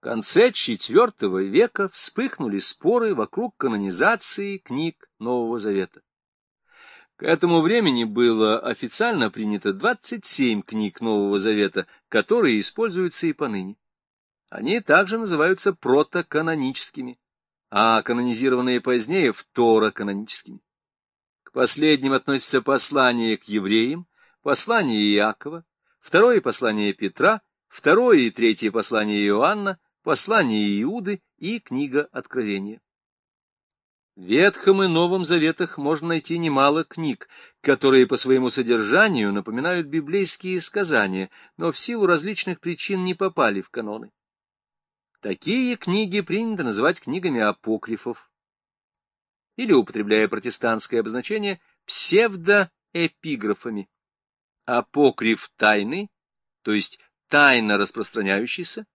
В конце IV века вспыхнули споры вокруг канонизации книг Нового Завета. К этому времени было официально принято 27 книг Нового Завета, которые используются и поныне. Они также называются протоканоническими, а канонизированные позднее второканоническими. К последним относятся послание к евреям, послание Иакова, второе послание Петра, второе и третье послание Иоанна, послание Иуды и книга Откровения. В Ветхом и Новом Заветах можно найти немало книг, которые по своему содержанию напоминают библейские сказания, но в силу различных причин не попали в каноны. Такие книги принято называть книгами апокрифов, или, употребляя протестантское обозначение, псевдоэпиграфами. Апокриф тайный, то есть тайно распространяющийся,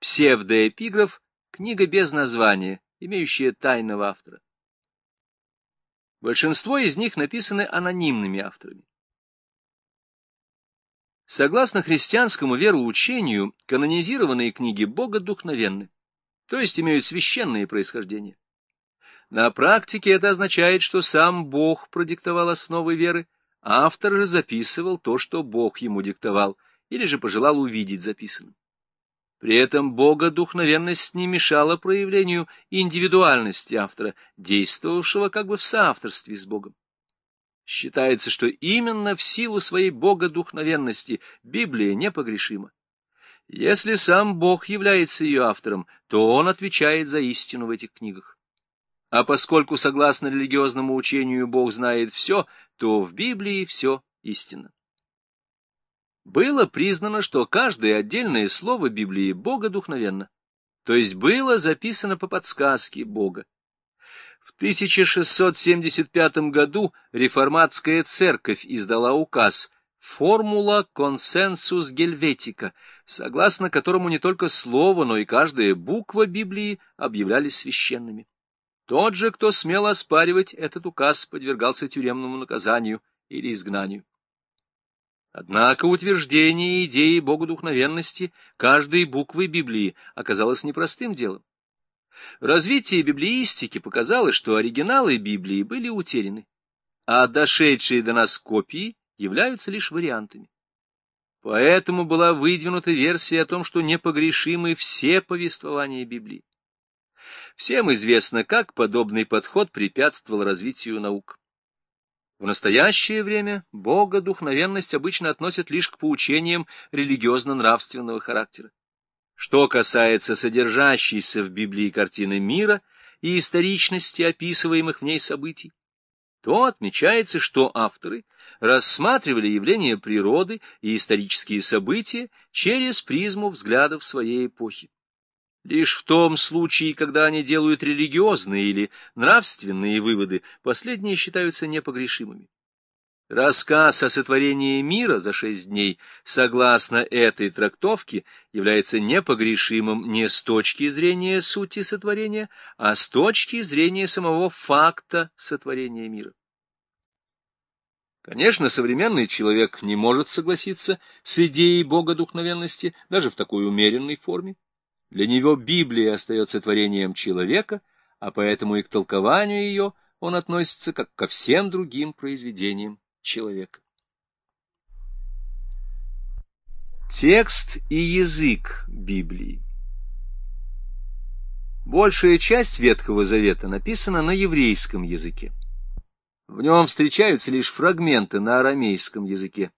псевдоэпиграф — книга без названия, имеющая тайного автора. Большинство из них написаны анонимными авторами. Согласно христианскому вероучению, канонизированные книги Бога духновенны, то есть имеют священное происхождение. На практике это означает, что сам Бог продиктовал основы веры, а автор же записывал то, что Бог ему диктовал, или же пожелал увидеть записанным. При этом богодухновенность не мешала проявлению индивидуальности автора, действовавшего как бы в соавторстве с Богом. Считается, что именно в силу своей богодухновенности Библия непогрешима. Если сам Бог является ее автором, то он отвечает за истину в этих книгах. А поскольку, согласно религиозному учению, Бог знает все, то в Библии все истинно. Было признано, что каждое отдельное слово Библии богодухновенно, то есть было записано по подсказке Бога. В 1675 году реформатская церковь издала указ «Формула консенсус гельветика», согласно которому не только слово, но и каждая буква Библии объявлялись священными. Тот же, кто смел оспаривать этот указ, подвергался тюремному наказанию или изгнанию. Однако утверждение идеи богодухновенности каждой буквы Библии оказалось непростым делом. Развитие библеистики показало, что оригиналы Библии были утеряны, а дошедшие до нас копии являются лишь вариантами. Поэтому была выдвинута версия о том, что непогрешимы все повествования Библии. Всем известно, как подобный подход препятствовал развитию наук. В настоящее время Бога духновенность обычно относят лишь к поучениям религиозно-нравственного характера. Что касается содержащейся в Библии картины мира и историчности описываемых в ней событий, то отмечается, что авторы рассматривали явления природы и исторические события через призму взглядов своей эпохи. Лишь в том случае, когда они делают религиозные или нравственные выводы, последние считаются непогрешимыми. Рассказ о сотворении мира за шесть дней, согласно этой трактовке, является непогрешимым не с точки зрения сути сотворения, а с точки зрения самого факта сотворения мира. Конечно, современный человек не может согласиться с идеей богодухновенности даже в такой умеренной форме. Для него Библия остается творением человека, а поэтому и к толкованию ее он относится как ко всем другим произведениям человека. Текст и язык Библии Большая часть Ветхого Завета написана на еврейском языке. В нем встречаются лишь фрагменты на арамейском языке.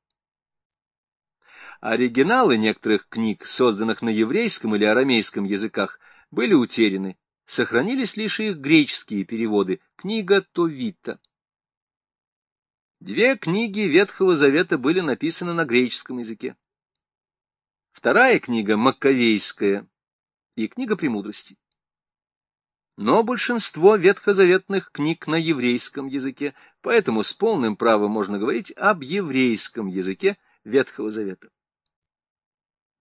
Оригиналы некоторых книг, созданных на еврейском или арамейском языках, были утеряны. Сохранились лишь их греческие переводы, книга Товита. Две книги Ветхого Завета были написаны на греческом языке. Вторая книга Маккавейская и книга Премудрости. Но большинство ветхозаветных книг на еврейском языке, поэтому с полным правом можно говорить об еврейском языке Ветхого Завета.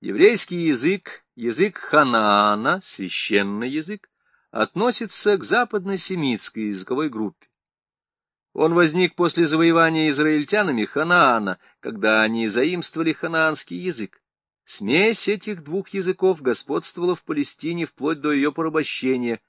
Еврейский язык, язык Ханаана, священный язык, относится к западно-семитской языковой группе. Он возник после завоевания израильтянами Ханаана, когда они заимствовали ханаанский язык. Смесь этих двух языков господствовала в Палестине вплоть до ее порабощения